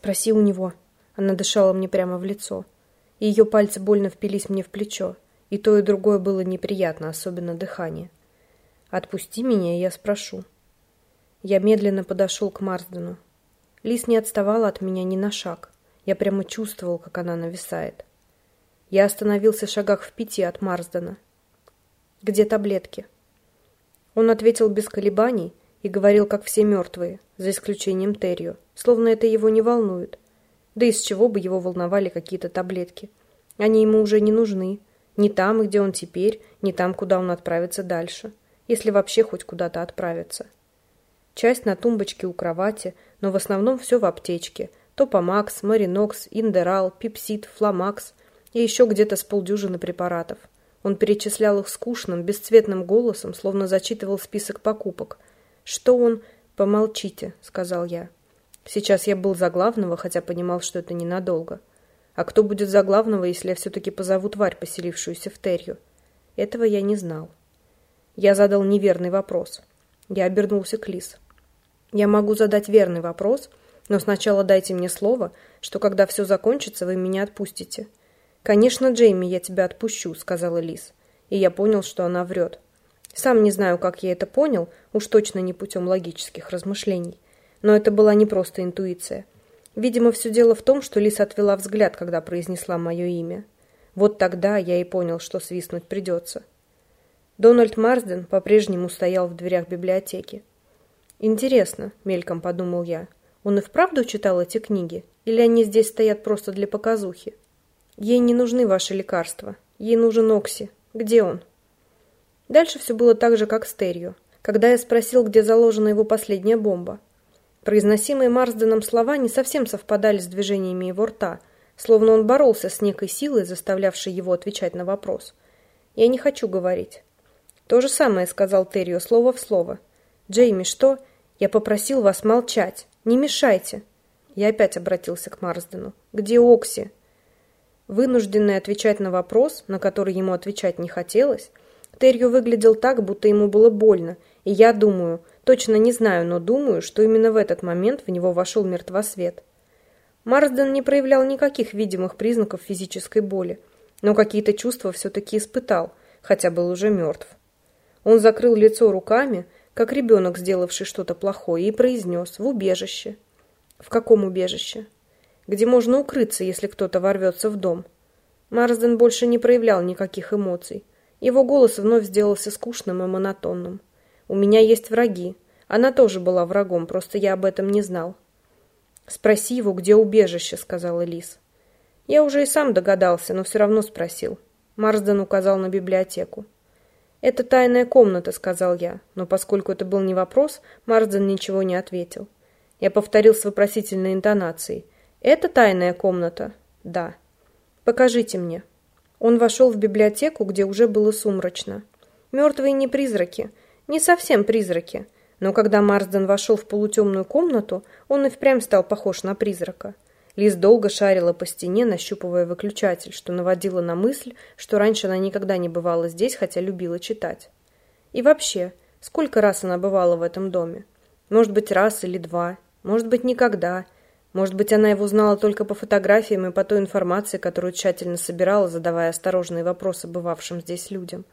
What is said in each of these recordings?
Спроси у него. Она дышала мне прямо в лицо. И ее пальцы больно впились мне в плечо. И то, и другое было неприятно, особенно дыхание. Отпусти меня, я спрошу. Я медленно подошел к Марсдену. Лис не отставала от меня ни на шаг. Я прямо чувствовал, как она нависает. Я остановился в шагах в пяти от Марсдена. «Где таблетки?» Он ответил без колебаний и говорил, как все мертвые, за исключением Террио, словно это его не волнует. Да из чего бы его волновали какие-то таблетки? Они ему уже не нужны. Ни там, где он теперь, ни там, куда он отправится дальше. Если вообще хоть куда-то отправится. Часть на тумбочке у кровати, но в основном все в аптечке. Топомакс, Маринокс, Индерал, Пепсид, Фламакс и еще где-то с полдюжины препаратов. Он перечислял их скучным, бесцветным голосом, словно зачитывал список покупок. Что он... «Помолчите», — сказал я. Сейчас я был за главного, хотя понимал, что это ненадолго. А кто будет за главного, если я все-таки позову тварь, поселившуюся в Терью? Этого я не знал. Я задал неверный вопрос. Я обернулся к Лис. Я могу задать верный вопрос, но сначала дайте мне слово, что когда все закончится, вы меня отпустите. Конечно, Джейми, я тебя отпущу, сказала Лис. И я понял, что она врет. Сам не знаю, как я это понял, уж точно не путем логических размышлений. Но это была не просто интуиция. Видимо, все дело в том, что Лис отвела взгляд, когда произнесла мое имя. Вот тогда я и понял, что свистнуть придется. Дональд Марсден по-прежнему стоял в дверях библиотеки. «Интересно», — мельком подумал я, — «он и вправду читал эти книги? Или они здесь стоят просто для показухи? Ей не нужны ваши лекарства. Ей нужен Окси. Где он?» Дальше все было так же, как с Терью. Когда я спросил, где заложена его последняя бомба. Произносимые Марсденом слова не совсем совпадали с движениями его рта, словно он боролся с некой силой, заставлявшей его отвечать на вопрос. «Я не хочу говорить». То же самое сказал Террио слово в слово. «Джейми, что? Я попросил вас молчать. Не мешайте». Я опять обратился к Марсдену. «Где Окси?» Вынужденный отвечать на вопрос, на который ему отвечать не хотелось, Терью выглядел так, будто ему было больно, и я думаю, точно не знаю, но думаю, что именно в этот момент в него вошел мертвосвет. Марсден не проявлял никаких видимых признаков физической боли, но какие-то чувства все-таки испытал, хотя был уже мертв. Он закрыл лицо руками, как ребенок, сделавший что-то плохое, и произнес «в убежище». «В каком убежище?» «Где можно укрыться, если кто-то ворвется в дом». Марсден больше не проявлял никаких эмоций. Его голос вновь сделался скучным и монотонным. «У меня есть враги. Она тоже была врагом, просто я об этом не знал». «Спроси его, где убежище», — сказала Лис. Я уже и сам догадался, но все равно спросил. Марсден указал на библиотеку. «Это тайная комната», — сказал я, но поскольку это был не вопрос, Марсден ничего не ответил. Я повторил с вопросительной интонацией. «Это тайная комната?» «Да». «Покажите мне». Он вошел в библиотеку, где уже было сумрачно. Мертвые не призраки, не совсем призраки, но когда Марсден вошел в полутемную комнату, он и впрямь стал похож на призрака. Лиз долго шарила по стене, нащупывая выключатель, что наводило на мысль, что раньше она никогда не бывала здесь, хотя любила читать. И вообще, сколько раз она бывала в этом доме? Может быть, раз или два, может быть, никогда – может быть, она его знала только по фотографиям и по той информации, которую тщательно собирала, задавая осторожные вопросы бывавшим здесь людям.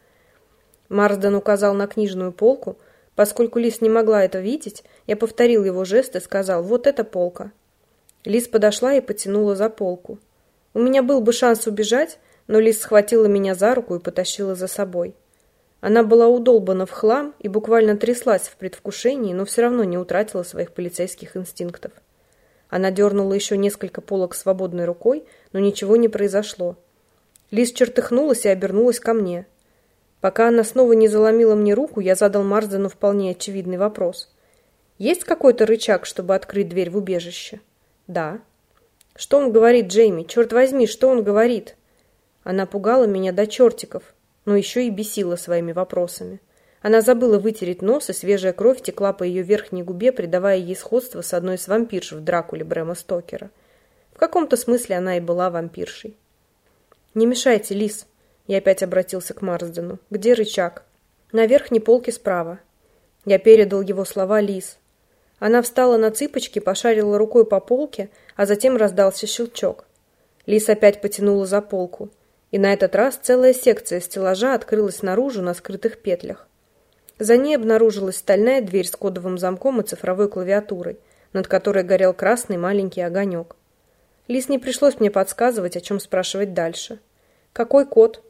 Марсден указал на книжную полку. Поскольку Лис не могла это видеть, я повторил его жест и сказал «Вот эта полка». Лис подошла и потянула за полку. У меня был бы шанс убежать, но Лис схватила меня за руку и потащила за собой. Она была удолбана в хлам и буквально тряслась в предвкушении, но все равно не утратила своих полицейских инстинктов. Она дернула еще несколько полок свободной рукой, но ничего не произошло. Лиз чертыхнулась и обернулась ко мне. Пока она снова не заломила мне руку, я задал Марсдену вполне очевидный вопрос. «Есть какой-то рычаг, чтобы открыть дверь в убежище?» «Да». «Что он говорит, Джейми? Черт возьми, что он говорит?» Она пугала меня до чертиков, но еще и бесила своими вопросами. Она забыла вытереть нос, и свежая кровь текла по ее верхней губе, придавая ей сходство с одной из вампирш в Дракуле Брэма Стокера. В каком-то смысле она и была вампиршей. «Не мешайте, Лис!» Я опять обратился к Марсдену. «Где рычаг?» «На верхней полке справа». Я передал его слова Лис. Она встала на цыпочки, пошарила рукой по полке, а затем раздался щелчок. Лис опять потянула за полку, и на этот раз целая секция стеллажа открылась наружу на скрытых петлях. За ней обнаружилась стальная дверь с кодовым замком и цифровой клавиатурой, над которой горел красный маленький огонек. Лис не пришлось мне подсказывать, о чем спрашивать дальше. «Какой код?»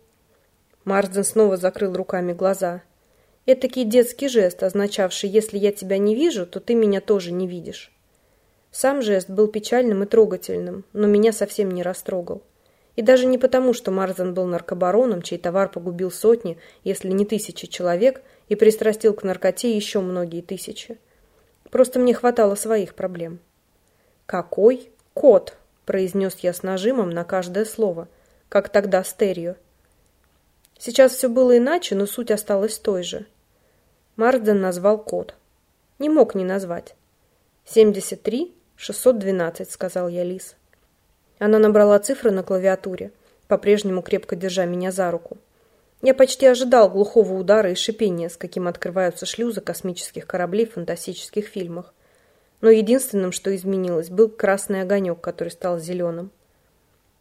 Марсден снова закрыл руками глаза. Этакий детский жест, означавший «если я тебя не вижу, то ты меня тоже не видишь». Сам жест был печальным и трогательным, но меня совсем не растрогал. И даже не потому, что Марзан был наркобароном, чей товар погубил сотни, если не тысячи человек, и пристрастил к наркоте еще многие тысячи. Просто мне хватало своих проблем. «Какой кот?» – произнес я с нажимом на каждое слово, как тогда стерео. Сейчас все было иначе, но суть осталась той же. Марсден назвал код. Не мог не назвать. «Семьдесят три, шестьсот двенадцать», — сказал я Лис. Она набрала цифры на клавиатуре, по-прежнему крепко держа меня за руку. Я почти ожидал глухого удара и шипения, с каким открываются шлюзы космических кораблей в фантастических фильмах. Но единственным, что изменилось, был красный огонек, который стал зеленым.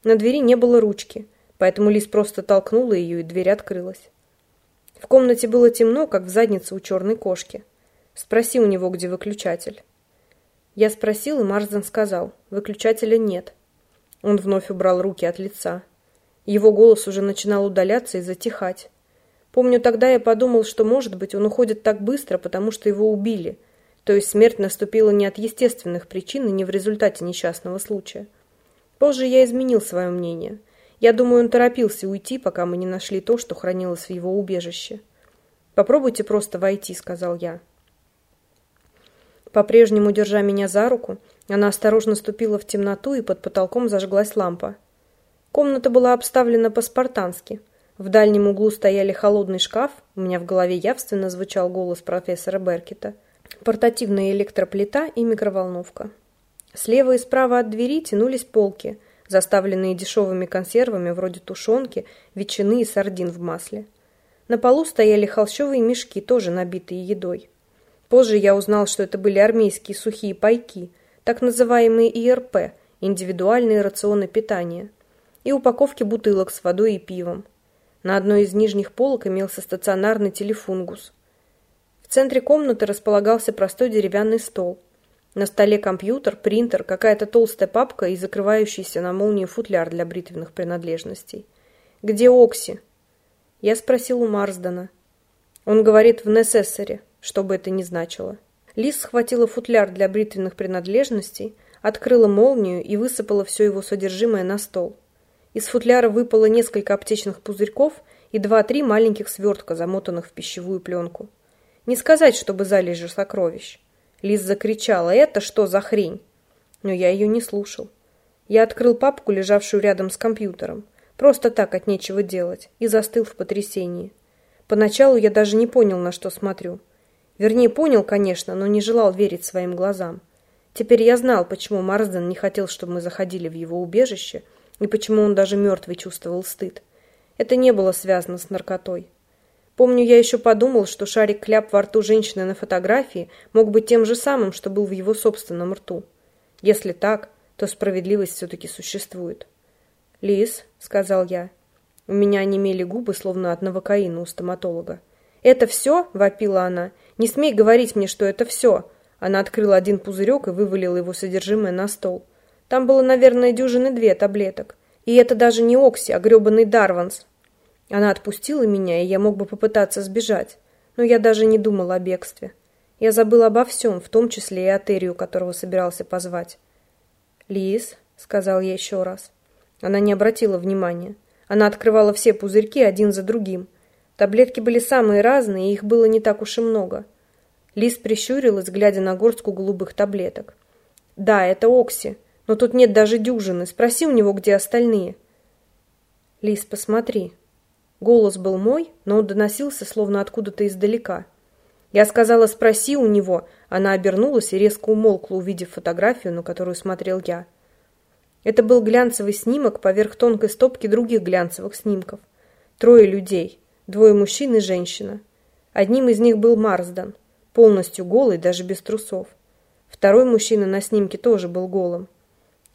На двери не было ручки, поэтому Лис просто толкнула ее, и дверь открылась. В комнате было темно, как в заднице у черной кошки. Спроси у него, где выключатель. Я спросил, и Марсден сказал, выключателя нет. Он вновь убрал руки от лица. Его голос уже начинал удаляться и затихать. Помню, тогда я подумал, что, может быть, он уходит так быстро, потому что его убили. То есть смерть наступила не от естественных причин и не в результате несчастного случая. Позже я изменил свое мнение. Я думаю, он торопился уйти, пока мы не нашли то, что хранилось в его убежище. «Попробуйте просто войти», — сказал я. По-прежнему, держа меня за руку, она осторожно ступила в темноту, и под потолком зажглась лампа. Комната была обставлена по-спартански. В дальнем углу стояли холодный шкаф, у меня в голове явственно звучал голос профессора Беркета, портативная электроплита и микроволновка. Слева и справа от двери тянулись полки, заставленные дешевыми консервами вроде тушенки, ветчины и сардин в масле. На полу стояли холщовые мешки, тоже набитые едой. Позже я узнал, что это были армейские сухие пайки, так называемые ИРП, индивидуальные рационы питания и упаковки бутылок с водой и пивом. На одной из нижних полок имелся стационарный телефунгус. В центре комнаты располагался простой деревянный стол. На столе компьютер, принтер, какая-то толстая папка и закрывающийся на молнии футляр для бритвенных принадлежностей. «Где Окси?» Я спросил у Марсдена. Он говорит в Несессоре, что бы это ни значило. Лиз схватила футляр для бритвенных принадлежностей, открыла молнию и высыпала все его содержимое на стол. Из футляра выпало несколько аптечных пузырьков и два-три маленьких свертка, замотанных в пищевую пленку. Не сказать, чтобы залежи сокровищ. Лиз закричала «Это что за хрень?» Но я ее не слушал. Я открыл папку, лежавшую рядом с компьютером, просто так от нечего делать, и застыл в потрясении. Поначалу я даже не понял, на что смотрю. Вернее, понял, конечно, но не желал верить своим глазам. Теперь я знал, почему Марсден не хотел, чтобы мы заходили в его убежище – и почему он даже мертвый чувствовал стыд. Это не было связано с наркотой. Помню, я еще подумал, что шарик-кляп во рту женщины на фотографии мог быть тем же самым, что был в его собственном рту. Если так, то справедливость все-таки существует. «Лис», — сказал я. У меня онемели губы, словно от новокаина у стоматолога. «Это все?» — вопила она. «Не смей говорить мне, что это все!» Она открыла один пузырек и вывалила его содержимое на стол. Там было, наверное, дюжины две таблеток. И это даже не Окси, а гребаный Дарванс. Она отпустила меня, и я мог бы попытаться сбежать. Но я даже не думал о бегстве. Я забыл обо всем, в том числе и о Террию, которого собирался позвать. «Лиз», — сказал я еще раз. Она не обратила внимания. Она открывала все пузырьки один за другим. Таблетки были самые разные, и их было не так уж и много. Лиз прищурилась, глядя на горстку голубых таблеток. «Да, это Окси. Но тут нет даже дюжины. Спроси у него, где остальные. Лис, посмотри. Голос был мой, но он доносился словно откуда-то издалека. Я сказала, спроси у него. Она обернулась и резко умолкла, увидев фотографию, на которую смотрел я. Это был глянцевый снимок поверх тонкой стопки других глянцевых снимков. Трое людей, двое мужчин и женщина. Одним из них был Марсден, полностью голый, даже без трусов. Второй мужчина на снимке тоже был голым.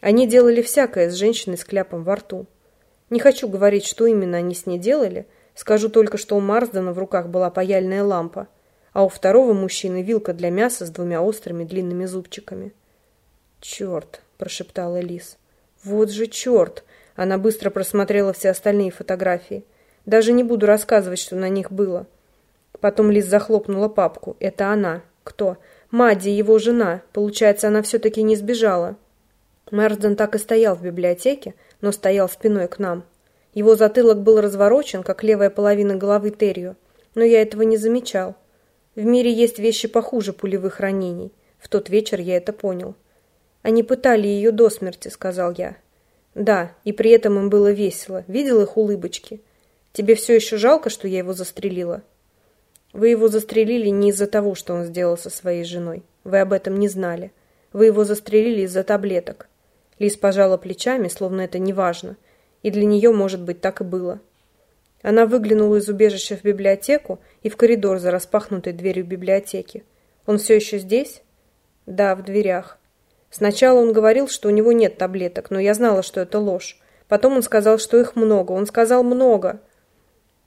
Они делали всякое с женщиной с кляпом во рту. Не хочу говорить, что именно они с ней делали, скажу только, что у Марсдена в руках была паяльная лампа, а у второго мужчины вилка для мяса с двумя острыми длинными зубчиками. «Черт!» – прошептала Лис. «Вот же черт!» Она быстро просмотрела все остальные фотографии. «Даже не буду рассказывать, что на них было». Потом Лис захлопнула папку. «Это она. Кто?» «Мадди, его жена. Получается, она все-таки не сбежала». Мэрсден так и стоял в библиотеке, но стоял спиной к нам. Его затылок был разворочен, как левая половина головы Террио, но я этого не замечал. В мире есть вещи похуже пулевых ранений. В тот вечер я это понял. «Они пытали ее до смерти», — сказал я. «Да, и при этом им было весело. Видел их улыбочки? Тебе все еще жалко, что я его застрелила?» «Вы его застрелили не из-за того, что он сделал со своей женой. Вы об этом не знали. Вы его застрелили из-за таблеток. Лиз пожала плечами, словно это не важно, и для нее, может быть, так и было. Она выглянула из убежища в библиотеку и в коридор за распахнутой дверью библиотеки. «Он все еще здесь?» «Да, в дверях». Сначала он говорил, что у него нет таблеток, но я знала, что это ложь. Потом он сказал, что их много. Он сказал много.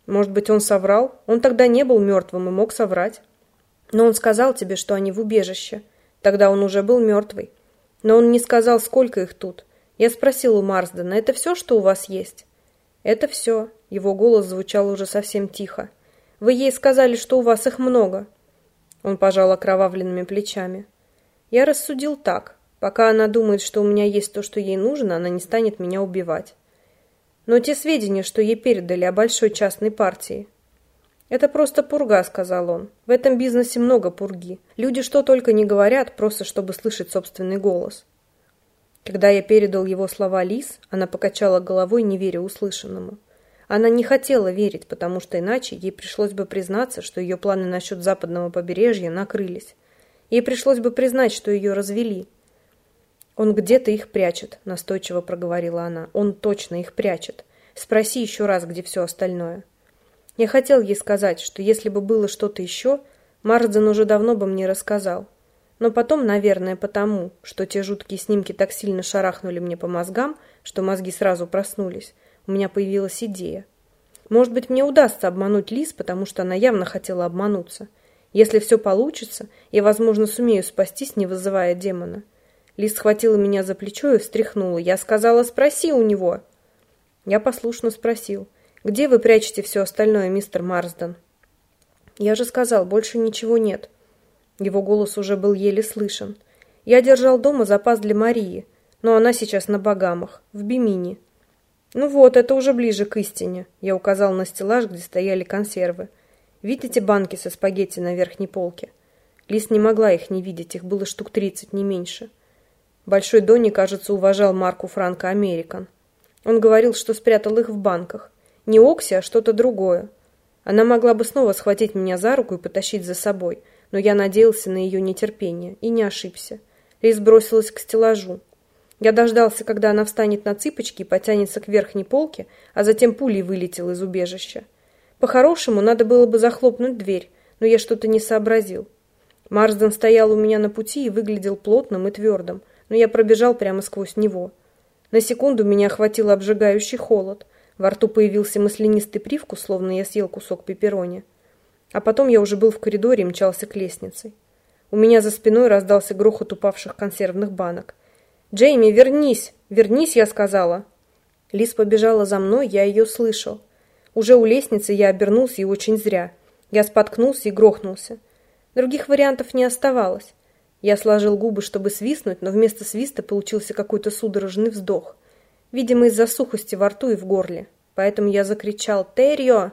Может быть, он соврал? Он тогда не был мертвым и мог соврать. Но он сказал тебе, что они в убежище. Тогда он уже был мертвый. Но он не сказал, сколько их тут. Я спросил у Марсдена, это все, что у вас есть? Это все. Его голос звучал уже совсем тихо. Вы ей сказали, что у вас их много. Он пожал окровавленными плечами. Я рассудил так. Пока она думает, что у меня есть то, что ей нужно, она не станет меня убивать. Но те сведения, что ей передали о большой частной партии, «Это просто пурга», — сказал он. «В этом бизнесе много пурги. Люди что только не говорят, просто чтобы слышать собственный голос». Когда я передал его слова Лис, она покачала головой, не веря услышанному. Она не хотела верить, потому что иначе ей пришлось бы признаться, что ее планы насчет западного побережья накрылись. Ей пришлось бы признать, что ее развели. «Он где-то их прячет», — настойчиво проговорила она. «Он точно их прячет. Спроси еще раз, где все остальное». Я хотел ей сказать, что если бы было что-то еще, Марсден уже давно бы мне рассказал. Но потом, наверное, потому, что те жуткие снимки так сильно шарахнули мне по мозгам, что мозги сразу проснулись, у меня появилась идея. Может быть, мне удастся обмануть Лиз, потому что она явно хотела обмануться. Если все получится, я, возможно, сумею спастись, не вызывая демона. Лиз схватила меня за плечо и встряхнула. Я сказала, спроси у него. Я послушно спросил. Где вы прячете все остальное, мистер Марсден? Я же сказал, больше ничего нет. Его голос уже был еле слышен. Я держал дома запас для Марии, но она сейчас на Багамах, в Бимини. Ну вот, это уже ближе к истине. Я указал на стеллаж, где стояли консервы. Видите банки со спагетти на верхней полке? Лис не могла их не видеть, их было штук тридцать, не меньше. Большой Донни, кажется, уважал марку Франко Американ. Он говорил, что спрятал их в банках. Не Окси, а что-то другое. Она могла бы снова схватить меня за руку и потащить за собой, но я надеялся на ее нетерпение и не ошибся. Рис бросилась к стеллажу. Я дождался, когда она встанет на цыпочки и потянется к верхней полке, а затем пулей вылетел из убежища. По-хорошему, надо было бы захлопнуть дверь, но я что-то не сообразил. Марсден стоял у меня на пути и выглядел плотным и твердым, но я пробежал прямо сквозь него. На секунду меня охватил обжигающий холод. Во рту появился маслянистый привкус, словно я съел кусок пепперони. А потом я уже был в коридоре и мчался к лестнице. У меня за спиной раздался грохот упавших консервных банок. «Джейми, вернись! Вернись!» я сказала. Лис побежала за мной, я ее слышал. Уже у лестницы я обернулся и очень зря. Я споткнулся и грохнулся. Других вариантов не оставалось. Я сложил губы, чтобы свистнуть, но вместо свиста получился какой-то судорожный вздох видимо, из-за сухости во рту и в горле. Поэтому я закричал «Террио!».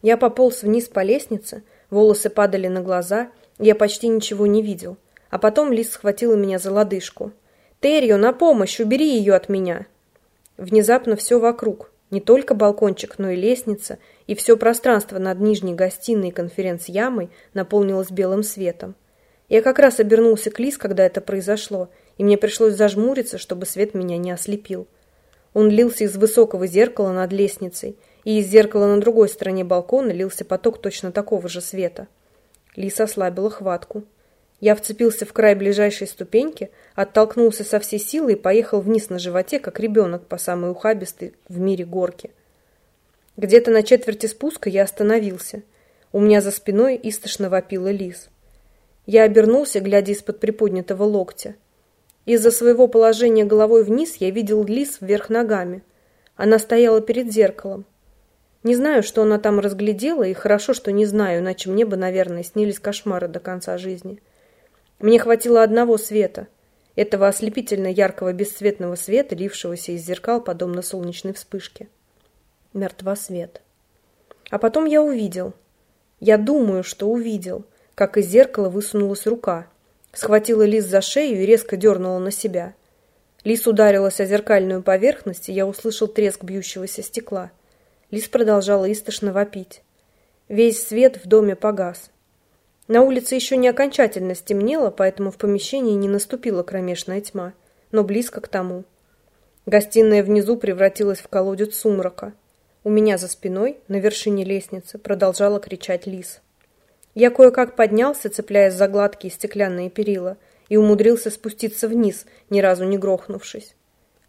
Я пополз вниз по лестнице, волосы падали на глаза, я почти ничего не видел. А потом Лис схватила меня за лодыжку. «Террио, на помощь! Убери ее от меня!» Внезапно все вокруг, не только балкончик, но и лестница, и все пространство над нижней гостиной и конференц-ямой наполнилось белым светом. Я как раз обернулся к Лис, когда это произошло, и мне пришлось зажмуриться, чтобы свет меня не ослепил. Он лился из высокого зеркала над лестницей, и из зеркала на другой стороне балкона лился поток точно такого же света. Лиса ослабила хватку. Я вцепился в край ближайшей ступеньки, оттолкнулся со всей силы и поехал вниз на животе, как ребенок по самой ухабистой в мире горке. Где-то на четверти спуска я остановился. У меня за спиной истошно вопила лис. Я обернулся, глядя из-под приподнятого локтя. Из-за своего положения головой вниз я видел лис вверх ногами. Она стояла перед зеркалом. Не знаю, что она там разглядела, и хорошо, что не знаю, иначе мне бы, наверное, снились кошмары до конца жизни. Мне хватило одного света, этого ослепительно яркого бесцветного света, лившегося из зеркал, подобно солнечной вспышке. Мертва свет. А потом я увидел. Я думаю, что увидел, как из зеркала высунулась рука, схватила Лис за шею и резко дернула на себя. Лис ударилась о зеркальную поверхность, и я услышал треск бьющегося стекла – Лис продолжала истошно вопить. Весь свет в доме погас. На улице еще не окончательно стемнело, поэтому в помещении не наступила кромешная тьма, но близко к тому. Гостиная внизу превратилась в колодец сумрака. У меня за спиной, на вершине лестницы, продолжала кричать лис. Я кое-как поднялся, цепляясь за гладкие стеклянные перила, и умудрился спуститься вниз, ни разу не грохнувшись.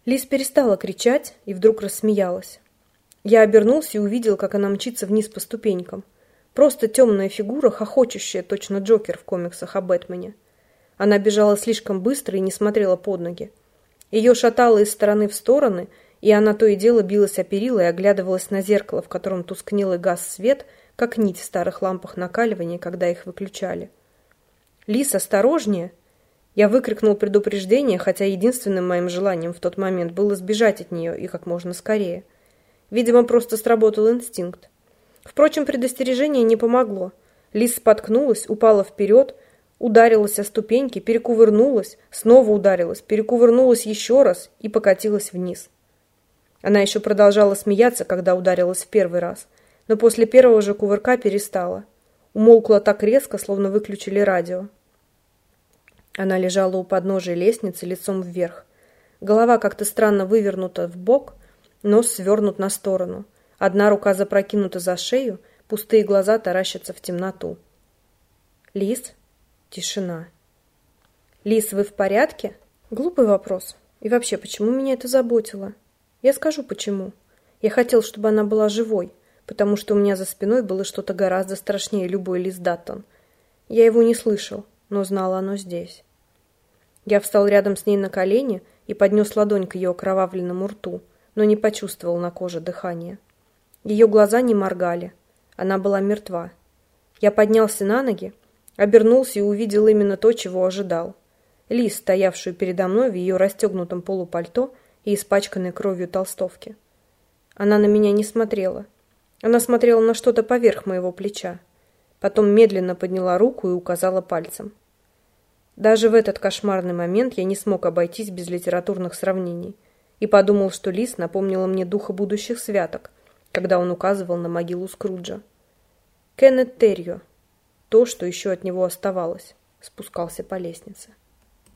Лис перестала кричать и вдруг рассмеялась. Я обернулся и увидел, как она мчится вниз по ступенькам. Просто темная фигура, хохочущая, точно Джокер в комиксах о Бэтмене. Она бежала слишком быстро и не смотрела под ноги. Ее шатало из стороны в стороны, и она то и дело билась о перила и оглядывалась на зеркало, в котором тускнел и газ свет, как нить в старых лампах накаливания, когда их выключали. «Лис, осторожнее!» Я выкрикнул предупреждение, хотя единственным моим желанием в тот момент было сбежать от нее и как можно скорее – Видимо, просто сработал инстинкт. Впрочем, предостережение не помогло. Лис споткнулась, упала вперед, ударилась о ступеньки, перекувырнулась, снова ударилась, перекувырнулась еще раз и покатилась вниз. Она еще продолжала смеяться, когда ударилась в первый раз, но после первого же кувырка перестала. Умолкла так резко, словно выключили радио. Она лежала у подножия лестницы лицом вверх. Голова как-то странно вывернута в бок – Нос свернут на сторону. Одна рука запрокинута за шею, пустые глаза таращатся в темноту. Лис? Тишина. Лис, вы в порядке? Глупый вопрос. И вообще, почему меня это заботило? Я скажу, почему. Я хотел, чтобы она была живой, потому что у меня за спиной было что-то гораздо страшнее любой Лис Даттон. Я его не слышал, но знал оно здесь. Я встал рядом с ней на колени и поднес ладонь к ее окровавленному рту – но не почувствовал на коже дыхания. Ее глаза не моргали. Она была мертва. Я поднялся на ноги, обернулся и увидел именно то, чего ожидал. Лис, стоявшую передо мной в ее расстегнутом полупальто и испачканной кровью толстовке. Она на меня не смотрела. Она смотрела на что-то поверх моего плеча. Потом медленно подняла руку и указала пальцем. Даже в этот кошмарный момент я не смог обойтись без литературных сравнений и подумал, что лис напомнила мне духа будущих святок, когда он указывал на могилу Скруджа. Кеннет Террио, то, что еще от него оставалось, спускался по лестнице.